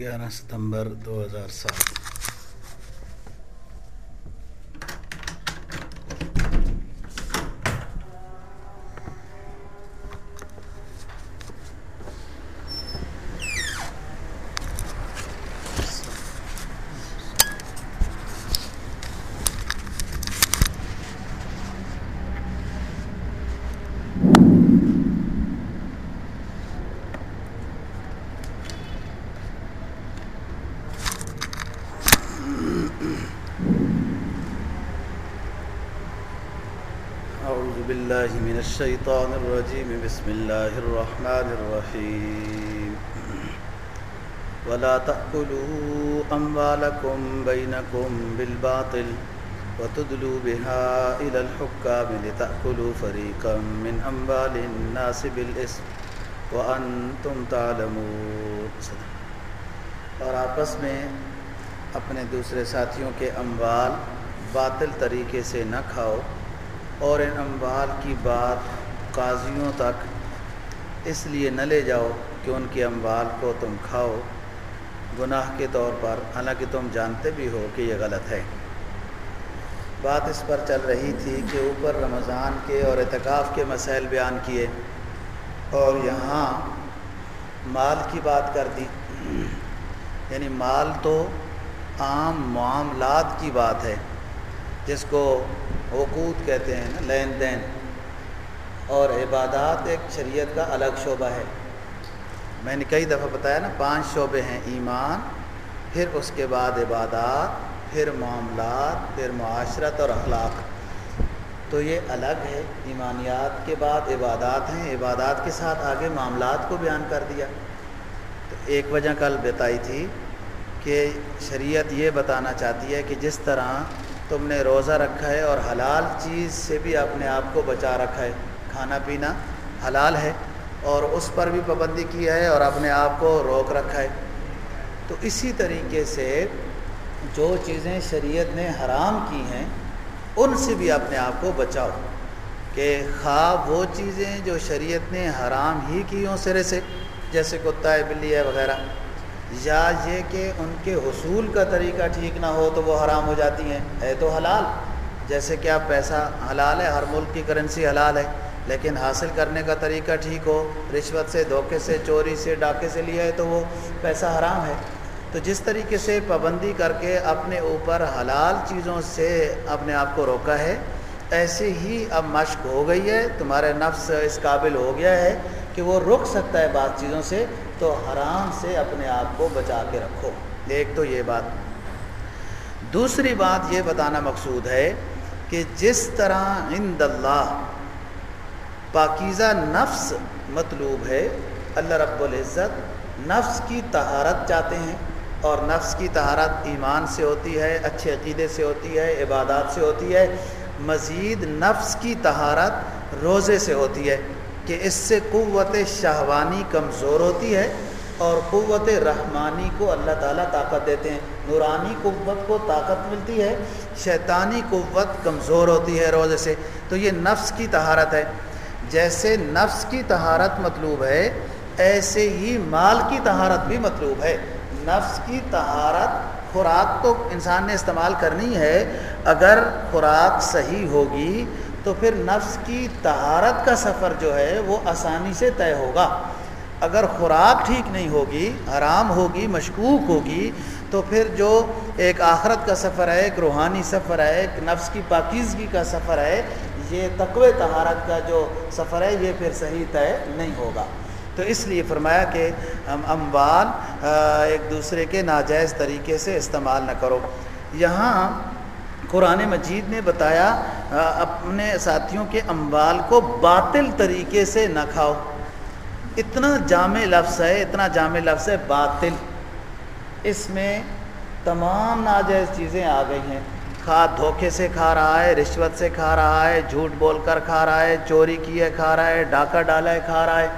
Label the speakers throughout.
Speaker 1: گیارہ ستمبر دو ہزار سات۔ بالله من الشيطان الرجيم. بسم الله الرحمن الرحيم. ولا تأكلوا أموالكم بينكم بالباطل وتدلوا بها إلى الحكام لتأكلوا فريقا من أموال الناس بالإثم وأنتم تعلمون. اور آپس میں اپنے دوسرے ساتھیوں کے اموال باطل طریقے سے نہ کھاؤ اور ان اموال کی بات قاضیوں تک، اس لیے نہ لے جاؤ کہ ان کے اموال کو تم کھاؤ۔ گناہ کے طور پر، حالانکہ تم جانتے بھی ہو کہ یہ غلط ہے۔ بات اس پر چل رہی تھی کہ اوپر رمضان کے اور اعتکاف کے مسائل بیان کیے اور یہاں مال کی بات کر دی۔ یعنی مال تو عام معاملات کی بات ہے، جس کو حقوق کہتے ہیں نا، لین دین۔ اور عبادات ایک شریعت کا الگ شعبہ ہے۔ میں نے کئی دفعہ بتایا نا، پانچ شعبے ہیں، ایمان، پھر اس کے بعد عبادات، پھر معاملات، پھر معاشرت اور اخلاق۔ تو یہ الگ ہے۔ ایمانیات کے بعد عبادات ہیں، عبادات کے ساتھ آگے معاملات کو بیان کر دیا۔ تو ایک وجہ کل بتائی تھی کہ شریعت یہ بتانا چاہتی ہے کہ جس طرح تم نے روزہ رکھا ہے اور حلال چیز سے بھی اپنے آپ کو بچا رکھا ہے، کھانا پینا حلال ہے اور اس پر بھی پابندی کی ہے اور اپنے آپ کو روک رکھا ہے۔ تو اسی طریقے سے جو چیزیں شریعت نے حرام کی ہیں، ان سے بھی اپنے آپ کو بچاؤ کہ خواب وہ چیزیں جو شریعت نے حرام ہی کی ہوں سرے سے، جیسے کتا ہے بلی ہے، وغیرہ۔ یا یہ کہ ان کے حصول کا طریقہ ٹھیک نہ ہو تو وہ حرام ہو جاتی ہیں۔ ہے تو حلال۔ جیسے کہ آپ پیسہ حلال ہے، ہر ملک کی کرنسی حلال ہے، لیکن حاصل کرنے کا طریقہ ٹھیک ہو، رشوت سے، دھوکے سے، چوری سے، ڈاکے سے لیا ہے تو وہ پیسہ حرام ہے۔ تو جس طریقے سے پابندی کر کے اپنے اوپر حلال چیزوں سے اپنے آپ کو روکا ہے ایسے ہی اب مشق ہو گئی ہے۔ تمہارے نفس اس قابل ہو گیا ہے۔ کہ وہ رک سکتا ہے بعض چیزوں سے، تو حرام سے اپنے آپ کو بچا کے رکھو۔ ایک تو یہ بات۔ دوسری بات یہ بتانا مقصود ہے کہ جس طرح عند اللہ پاکیزہ نفس مطلوب ہے، اللہ رب العزت نفس کی طہارت چاہتے ہیں اور نفس کی طہارت ایمان سے ہوتی ہے، اچھے عقیدے سے ہوتی ہے، عبادات سے ہوتی ہے، مزید نفس کی طہارت روزے سے ہوتی ہے۔ کہ اس سے قوت شہوانی کمزور ہوتی ہے اور قوت رحمانی کو اللہ تعالیٰ طاقت دیتے ہیں۔ نورانی قوت کو طاقت ملتی ہے، شیطانی قوت کمزور ہوتی ہے روزے سے۔ تو یہ نفس کی طہارت ہے۔ جیسے نفس کی طہارت مطلوب ہے، ایسے ہی مال کی طہارت بھی مطلوب ہے۔ نفس کی طہارت خوراک تو انسان نے استعمال کرنی ہے، اگر خوراک صحیح ہوگی تو پھر نفس کی طہارت کا سفر جو ہے وہ آسانی سے طے ہوگا۔ اگر خوراک ٹھیک نہیں ہوگی، حرام ہوگی، مشکوک ہوگی، تو پھر جو ایک آخرت کا سفر ہے، ایک روحانی سفر ہے، ایک نفس کی پاکیزگی کا سفر ہے، یہ تقوی طہارت کا جو سفر ہے، یہ پھر صحیح طے نہیں ہوگا۔ تو اس لیے فرمایا کہ ہم اموال ایک دوسرے کے ناجائز طریقے سے استعمال نہ کرو۔ یہاں قرآن مجید نے بتایا اپنے ساتھیوں کے اموال کو باطل طریقے سے نہ کھاؤ۔ اتنا جامع لفظ ہے، اتنا جامع لفظ ہے، باطل۔ اس میں تمام ناجائز چیزیں آ گئی ہیں۔ کھا، دھوکے سے کھا رہا ہے، رشوت سے کھا رہا ہے، جھوٹ بول کر کھا رہا ہے، چوری کی ہے، کھا رہا ہے، ڈاکہ ڈالا ہے، کھا رہا ہے۔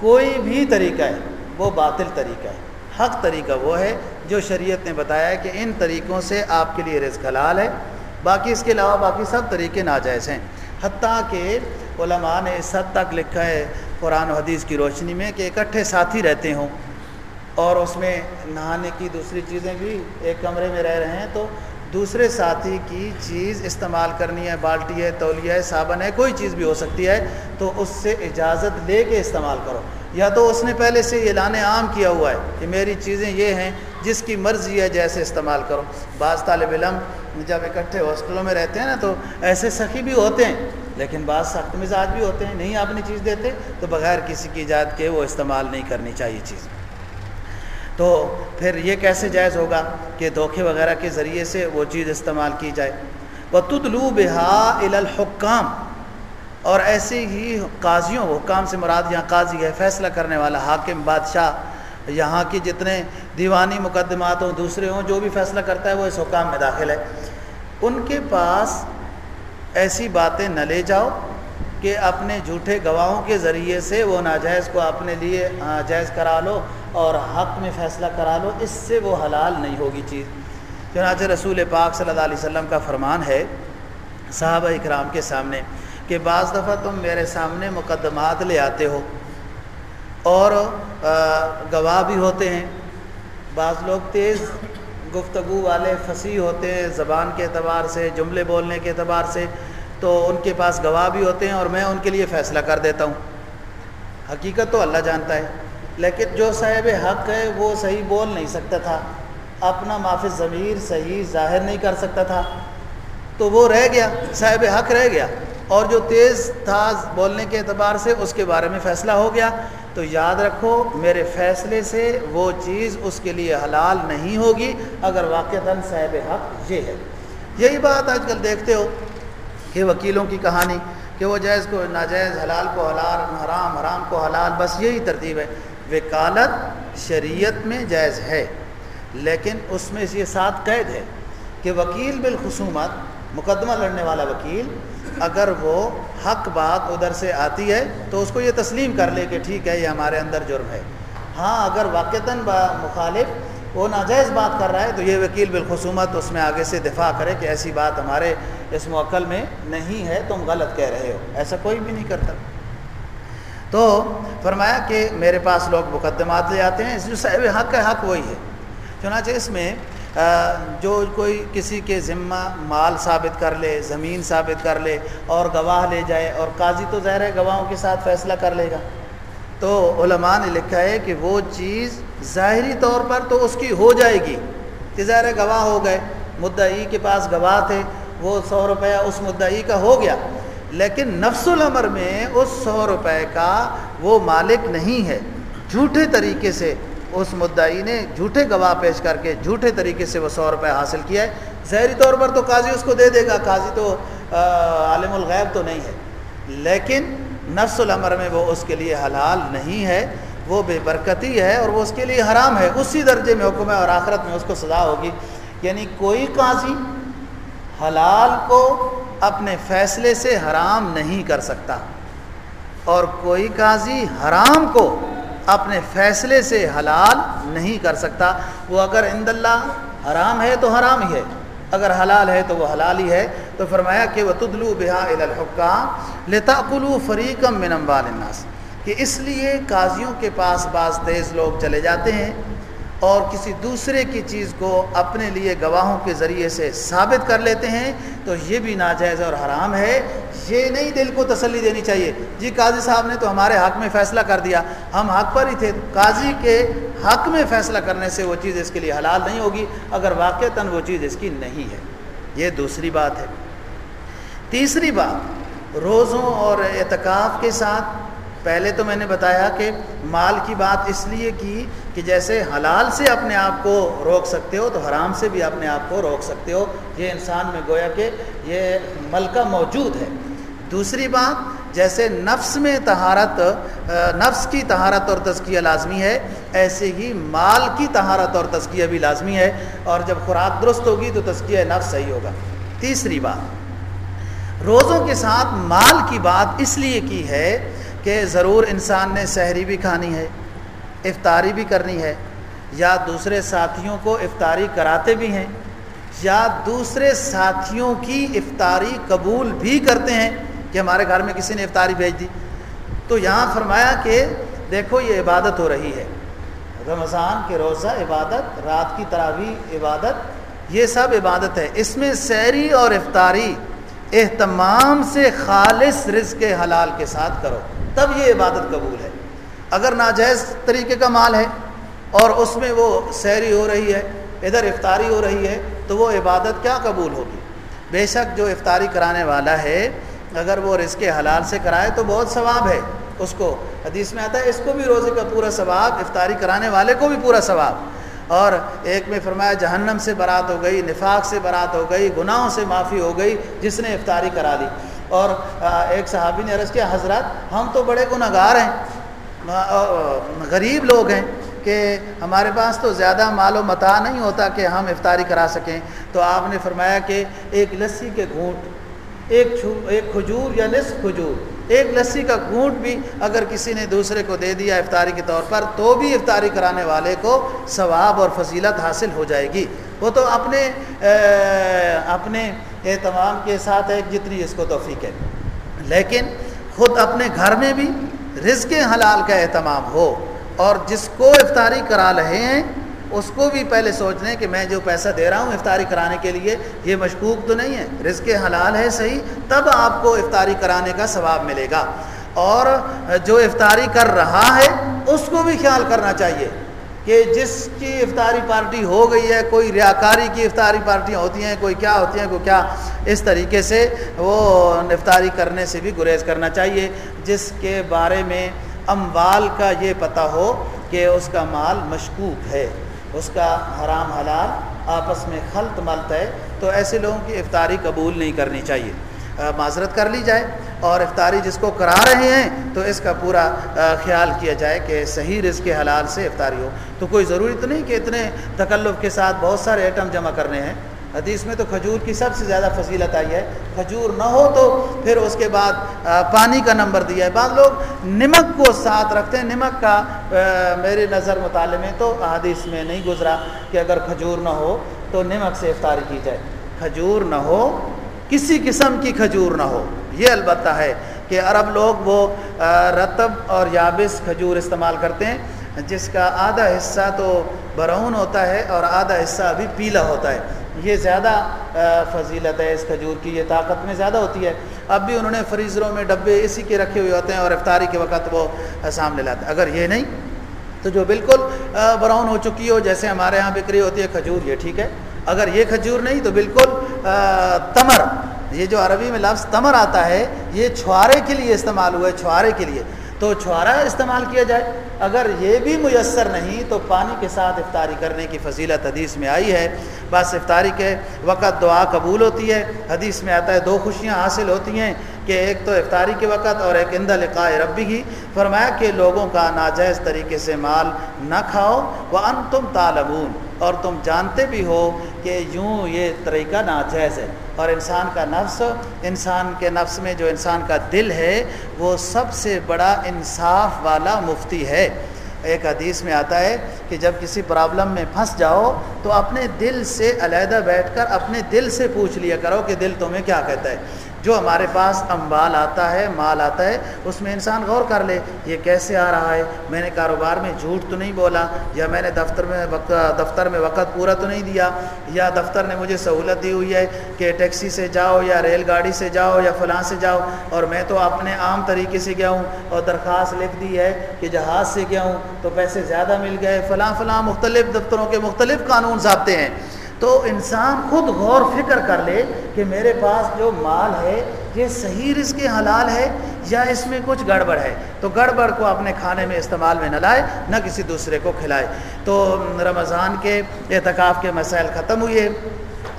Speaker 1: کوئی بھی طریقہ ہے، وہ باطل طریقہ ہے۔ حق طریقہ وہ ہے جو شریعت نے بتایا ہے کہ ان طریقوں سے آپ کے لیے رزق حلال ہے، باقی اس کے علاوہ باقی سب طریقے ناجائز ہیں۔ حتیٰ کہ علماء نے اس حد تک لکھا ہے قرآن و حدیث کی روشنی میں کہ اکٹھے ساتھی رہتے ہوں اور اس میں نہانے کی دوسری چیزیں بھی ایک کمرے میں رہ رہے ہیں تو دوسرے ساتھی کی چیز استعمال کرنی ہے، بالٹی ہے تولیہ ہے، صابن ہے، کوئی چیز بھی ہو سکتی ہے، تو اس سے اجازت لے کے استعمال کرو۔ یا تو اس نے پہلے سے اعلان عام کیا ہوا ہے کہ میری چیزیں یہ ہیں، جس کی مرضی ہے جیسے استعمال کرو۔ بعض طالب علم جب اکٹھے ہاسٹلوں میں رہتے ہیں نا، تو ایسے سخی بھی ہوتے ہیں، لیکن بعض سخت مزاج بھی ہوتے ہیں، نہیں اپنی چیز دیتے، تو بغیر کسی کی ایجاد کے وہ استعمال نہیں کرنی چاہیے چیز۔ تو پھر یہ کیسے جائز ہوگا کہ دھوکے وغیرہ کے ذریعے سے وہ چیز استعمال کی جائے؟ وہ تدلو بحا الحکام اور ایسے ہی قاضیوں، حکام سے مراد یہاں قاضی ہے، فیصلہ کرنے والا، حاکم، بادشاہ، یہاں کی جتنے دیوانی مقدمات ہوں، دوسرے ہوں، جو بھی فیصلہ کرتا ہے، وہ اس حکام میں داخل ہے۔ ان کے پاس ایسی باتیں نہ لے جاؤ کہ اپنے جھوٹے گواہوں کے ذریعے سے وہ ناجائز کو اپنے لیے جائز کرا لو۔ اور حق میں فیصلہ کرا لو، اس سے وہ حلال نہیں ہوگی چیز۔ چنانچہ رسول پاک صلی اللہ علیہ وسلم کا فرمان ہے، صحابہ اکرام کے سامنے کہ بعض دفعہ تم میرے سامنے مقدمات لے آتے ہو اور گواہ بھی ہوتے ہیں۔ بعض لوگ تیز گفتگو والے فصیح ہوتے ہیں زبان کے اعتبار سے، جملے بولنے کے اعتبار سے، تو ان کے پاس گواہ بھی ہوتے ہیں اور میں ان کے لیے فیصلہ کر دیتا ہوں۔ حقیقت تو اللہ جانتا ہے۔ لیکن جو صاحب حق ہے وہ صحیح بول نہیں سکتا تھا، اپنا معافی ضمیر صحیح ظاہر نہیں کر سکتا تھا۔ تو وہ رہ گیا، صاحب حق رہ گیا۔ اور جو تیز تھا بولنے کے اعتبار سے اس کے بارے میں فیصلہ ہو گیا۔ تو یاد رکھو، میرے فیصلے سے وہ چیز اس کے لیے حلال نہیں ہوگی اگر واقعتاً صاحب حق یہ ہے۔ یہی بات آج کل دیکھتے ہو کہ وکیلوں کی کہانی کہ وہ جائز کو ناجائز، حلال کو حلال، حرام حرام کو حلال، بس یہی ترتیب ہے۔ وکالت شریعت میں جائز ہے۔ لیکن اس میں یہ ساتھ قید ہے کہ وکیل بالخصومت، مقدمہ لڑنے والا وکیل، اگر وہ حق بات ادھر سے آتی ہے تو اس کو یہ تسلیم کر لے کہ ٹھیک ہے، یہ ہمارے اندر جرم ہے۔ ہاں اگر واقعتاً مخالف وہ ناجائز بات کر رہا ہے تو یہ وکیل بالخصومت اس میں آگے سے دفاع کرے کہ ایسی بات ہمارے اس موکل میں نہیں ہے، تم غلط کہہ رہے ہو۔ ایسا کوئی بھی نہیں کرتا۔ تو فرمایا کہ میرے پاس لوگ مقدمات لے آتے ہیں جو صاحب حق ہے، حق وہی ہے۔ چنانچہ اس میں جو کوئی کسی کے ذمہ مال ثابت کر لے، زمین ثابت کر لے، اور گواہ لے جائے، اور قاضی تو ظاہر ہے گواہوں کے ساتھ فیصلہ کر لے گا۔ تو علماء نے لکھا ہے کہ وہ چیز ظاہری طور پر تو اس کی ہو جائے گی۔ کہ ظاہر گواہ ہو گئے، مدعی کے پاس گواہ تھے، وہ سو روپیہ اس مدعی کا ہو گیا۔ لیکن نفس العمر میں اس سو روپے کا وہ مالک نہیں ہے۔ جھوٹے طریقے سے اس مدعی نے جھوٹے گواہ پیش کر کے جھوٹے طریقے سے وہ سو روپے حاصل کیا ہے۔ ظاہری طور پر تو قاضی اس کو دے دے گا، قاضی تو عالم الغیب تو نہیں ہے۔ لیکن نفس العمر میں وہ اس کے لیے حلال نہیں ہے۔ وہ بے برکتی ہے اور وہ اس کے لیے حرام ہے۔ اسی درجے میں حکم ہے اور آخرت میں اس کو سزا ہوگی۔ یعنی کوئی قاضی حلال کو اپنے فیصلے سے حرام نہیں کر سکتا۔ اور کوئی قاضی حرام کو اپنے فیصلے سے حلال نہیں کر سکتا۔ وہ اگر اند اللہ حرام ہے تو حرام ہی ہے، اگر حلال ہے تو وہ حلال ہی ہے۔ تو فرمایا کہ وہ تدلو بحا الحکام لتاقلو فریقم منم والناس کہ اس لیے قاضیوں کے پاس بعض تیز لوگ چلے جاتے ہیں۔ اور کسی دوسرے کی چیز کو اپنے لیے گواہوں کے ذریعے سے ثابت کر لیتے ہیں، تو یہ بھی ناجائز اور حرام ہے۔ یہ نہیں دل کو تسلی دینی چاہیے۔ جی قاضی صاحب نے تو ہمارے حق میں فیصلہ کر دیا۔ ہم حق پر ہی تھے۔ قاضی کے حق میں فیصلہ کرنے سے وہ چیز اس کے لیے حلال نہیں ہوگی، اگر واقعتاً وہ چیز اس کی نہیں ہے۔ یہ دوسری بات ہے۔ تیسری بات، روزوں اور اعتکاف کے ساتھ پہلے تو میں نے بتایا کہ مال کی بات اس لیے کی کہ جیسے حلال سے اپنے آپ کو روک سکتے ہو تو حرام سے بھی اپنے آپ کو روک سکتے ہو، یہ انسان میں گویا کہ یہ ملکہ موجود ہے۔ دوسری بات، جیسے نفس میں تہارت نفس کی تہارت اور تزکیہ لازمی ہے، ایسے ہی مال کی تہارت اور تزکیہ بھی لازمی ہے، اور جب خوراک درست ہوگی تو تزکیہ نفس صحیح ہوگا۔ تیسری بات، روزوں کے ساتھ مال کی بات اس لیے کی ہے کہ ضرور انسان نے سحری بھی کھانی ہے، افطاری بھی کرنی ہے، یا دوسرے ساتھیوں کو افطاری کراتے بھی ہیں، یا دوسرے ساتھیوں کی افطاری قبول بھی کرتے ہیں کہ ہمارے گھر میں کسی نے افطاری بھیج دی۔ تو یہاں فرمایا کہ دیکھو یہ عبادت ہو رہی ہے۔ رمضان کے روزہ عبادت، رات کی تراویح عبادت، یہ سب عبادت ہے۔ اس میں سیری اور افطاری اہتمام سے خالص رزق حلال کے ساتھ کرو۔ تب یہ عبادت قبول ہے۔ اگر ناجائز طریقے کا مال ہے اور اس میں وہ سیری ہو رہی ہے، ادھر افطاری ہو رہی ہے، تو وہ عبادت کیا قبول ہوگی؟ بے شک جو افطاری کرانے والا ہے، اگر وہ رزق حلال سے کرائے تو بہت ثواب ہے۔ اس کو، حدیث میں آتا ہے، اس کو بھی روزے کا پورا ثواب، افطاری کرانے والے کو بھی پورا ثواب۔ اور ایک میں فرمایا، جہنم سے برات ہو گئی، نفاق سے برات ہو گئی، گناہوں سے معافی ہو گئی، جس نے افطاری کرا لی اور ایک صحابی نے عرض کیا حضرت ہم تو بڑے گناہ گار ہیں غریب لوگ ہیں کہ ہمارے پاس تو زیادہ مال و متا نہیں ہوتا کہ ہم افطاری کرا سکیں۔ تو آپ نے فرمایا کہ ایک لسی کے گھونٹ، ایک ایک کھجور یا نصف کھجور، ایک لسی کا گھونٹ بھی اگر کسی نے دوسرے کو دے دیا افطاری کے طور پر، تو بھی افطاری کرانے والے کو ثواب اور فضیلت حاصل ہو جائے گی۔ وہ تو اپنے اپنے اہتمام کے ساتھ ایک جتنی اس کو توفیق ہے۔ لیکن خود اپنے گھر میں بھی رزق حلال کا اہتمام ہو اور جس کو افطاری کرا رہے ہیں، اس کو بھی پہلے سوچ لیں کہ میں جو پیسہ دے رہا ہوں افطاری کرانے کے لیے، یہ مشکوک تو نہیں ہے۔ رزق حلال ہے، صحیح، تب آپ کو افطاری کرانے کا ثواب ملے گا۔ اور جو افطاری کر رہا ہے، اس کو بھی خیال کرنا چاہیے۔ کہ جس کی افطاری پارٹی ہو گئی ہے، کوئی ریاکاری کی افطاری پارٹیاں ہوتی ہیں، کوئی کیا ہوتی ہیں، کوئی کیا، اس طریقے سے وہ افطاری کرنے سے بھی گریز کرنا چاہیے۔ جس کے بارے میں اموال کا یہ پتہ ہو کہ اس کا مال مشکوک ہے، اس کا حرام حلال آپس میں خلط ملت ہے، تو ایسے لوگوں کی افطاری قبول نہیں کرنی چاہیے۔ معذرت کر لی جائے۔ اور افطاری جس کو کرا رہے ہیں، تو اس کا پورا خیال کیا جائے کہ صحیح رزق حلال سے افطاری ہو۔ تو کوئی ضروری تو نہیں کہ اتنے تکلف کے ساتھ بہت سارے ایٹم جمع کرنے ہیں۔ حدیث میں تو کھجور کی سب سے زیادہ فضیلت آئی ہے۔ کھجور نہ ہو تو پھر اس کے بعد پانی کا نمبر دیا ہے۔ بعض لوگ نمک کو ساتھ رکھتے ہیں۔ نمک کا میرے نظر مطالعے میں تو حدیث میں نہیں گزرا کہ اگر کھجور نہ ہو تو نمک سے افطاری کی جائے۔ کھجور نہ ہو، کسی قسم کی کھجور نہ ہو۔ یہ البتہ ہے کہ عرب لوگ وہ رتب اور یابس کھجور استعمال کرتے ہیں، جس کا آدھا حصہ تو برہون ہوتا ہے اور آدھا حصہ ابھی پیلا ہوتا ہے۔ یہ زیادہ فضیلت ہے اس کھجور کی، یہ طاقت میں زیادہ ہوتی ہے۔ اب بھی انہوں نے فریزروں میں ڈبے اسی کے رکھے ہوئے ہوتے ہیں اور افطاری کے وقت وہ سامنے لاتے ہیں۔ اگر یہ نہیں، تو جو بالکل براؤن ہو چکی ہو، جیسے ہمارے یہاں بکری ہوتی ہے، کھجور، یہ ٹھیک ہے۔ اگر یہ کھجور نہیں، تو بالکل تمر۔ یہ جو عربی میں لفظ تمر آتا ہے، یہ چھوارے کے لیے استعمال ہوا ہے، چھوارے کے لیے۔ تو چھوارا استعمال کیا جائے؟ اگر یہ بھی میسر نہیں، تو پانی کے ساتھ افطاری کرنے کی فضیلت حدیث میں آئی ہے۔ بس افطاری کے وقت دعا قبول ہوتی ہے۔ حدیث میں آتا ہے، دو خوشیاں حاصل ہوتی ہیں، کہ ایک تو افطاری کے وقت اور ایک اندہ لقاء ربی ہی۔ فرمایا کہ لوگوں کا ناجائز طریقے سے مال نہ کھاؤ۔ وہ ان تم اور تم جانتے بھی ہو کہ یوں یہ طریقہ ناجائز ہے۔ اور انسان کا نفس، انسان کے نفس میں جو انسان کا دل ہے، وہ سب سے بڑا انصاف والا مفتی ہے۔ ایک حدیث میں آتا ہے کہ جب کسی پرابلم میں پھنس جاؤ، تو اپنے دل سے علیحدہ بیٹھ کر اپنے دل سے پوچھ لیا کرو کہ دل تمہیں کیا کہتا ہے۔ جو ہمارے پاس امبال آتا ہے، مال آتا ہے، اس میں انسان غور کر لے، یہ کیسے آ رہا ہے؟ میں نے کاروبار میں جھوٹ تو نہیں بولا، یا میں نے دفتر میں وقت، دفتر میں وقت پورا تو نہیں دیا، یا دفتر نے مجھے سہولت دی ہوئی ہے کہ ٹیکسی سے جاؤ، یا ریل گاڑی سے جاؤ، یا فلاں سے جاؤ، اور میں تو اپنے عام طریقے سے گیا ہوں، اور درخواست لکھ دی ہے کہ جہاز سے گیا ہوں، تو پیسے زیادہ مل گئے، فلاں فلاں مختلف دفتروں کے مختلف قانون ضابطے ہیں۔ تو انسان خود غور فکر کر لے کہ میرے پاس جو مال ہے، یہ صحیح رزق حلال ہے یا اس میں کچھ گڑبڑ ہے؟ تو گڑبڑ کو اپنے کھانے میں استعمال میں نہ لائے، نہ کسی دوسرے کو کھلائے۔ تو رمضان کے اعتکاف کے مسائل ختم ہوئے۔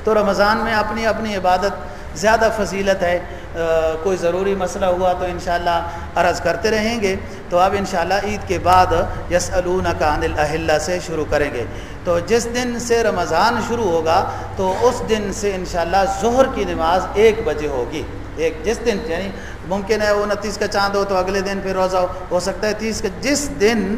Speaker 1: تو رمضان میں اپنی اپنی عبادت زیادہ فضیلت ہے کوئی ضروری مسئلہ ہوا تو انشاءاللہ عرض کرتے رہیں گے۔ تو اب انشاءاللہ عید کے بعد یس کا عن الاحلہ سے شروع کریں گے۔ تو جس دن سے رمضان شروع ہوگا، تو اس دن سے انشاءاللہ ظہر کی نماز ایک بجے ہوگی۔ ایک جس دن یعنی ممکن ہے وہ انتیس کا چاند ہو تو اگلے دن پھر روزہ ہو ہو سکتا ہے تیس کا۔ جس دن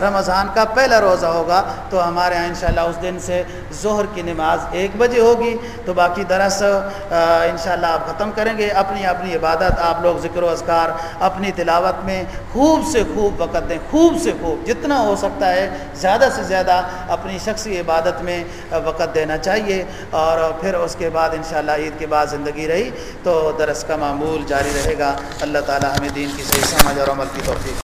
Speaker 1: رمضان کا پہلا روزہ ہوگا تو ہمارے یہاں انشاءاللہ اس دن سے ظہر کی نماز ایک بجے ہوگی تو باقی درس انشاءاللہ آپ ختم کریں گے اپنی اپنی عبادت، آپ لوگ ذکر و اذکار اپنی تلاوت میں خوب سے خوب وقت دیں، خوب سے خوب جتنا ہو سکتا ہے زیادہ سے زیادہ اپنی شخصی عبادت میں وقت دینا چاہیے اور پھر اس کے بعد انشاءاللہ عید کے بعد زندگی رہی تو درس کا معمول جاری رہے گا۔ اللہ تعالی ہمیں دین کی صحیح سمجھ اور عمل کی توفیق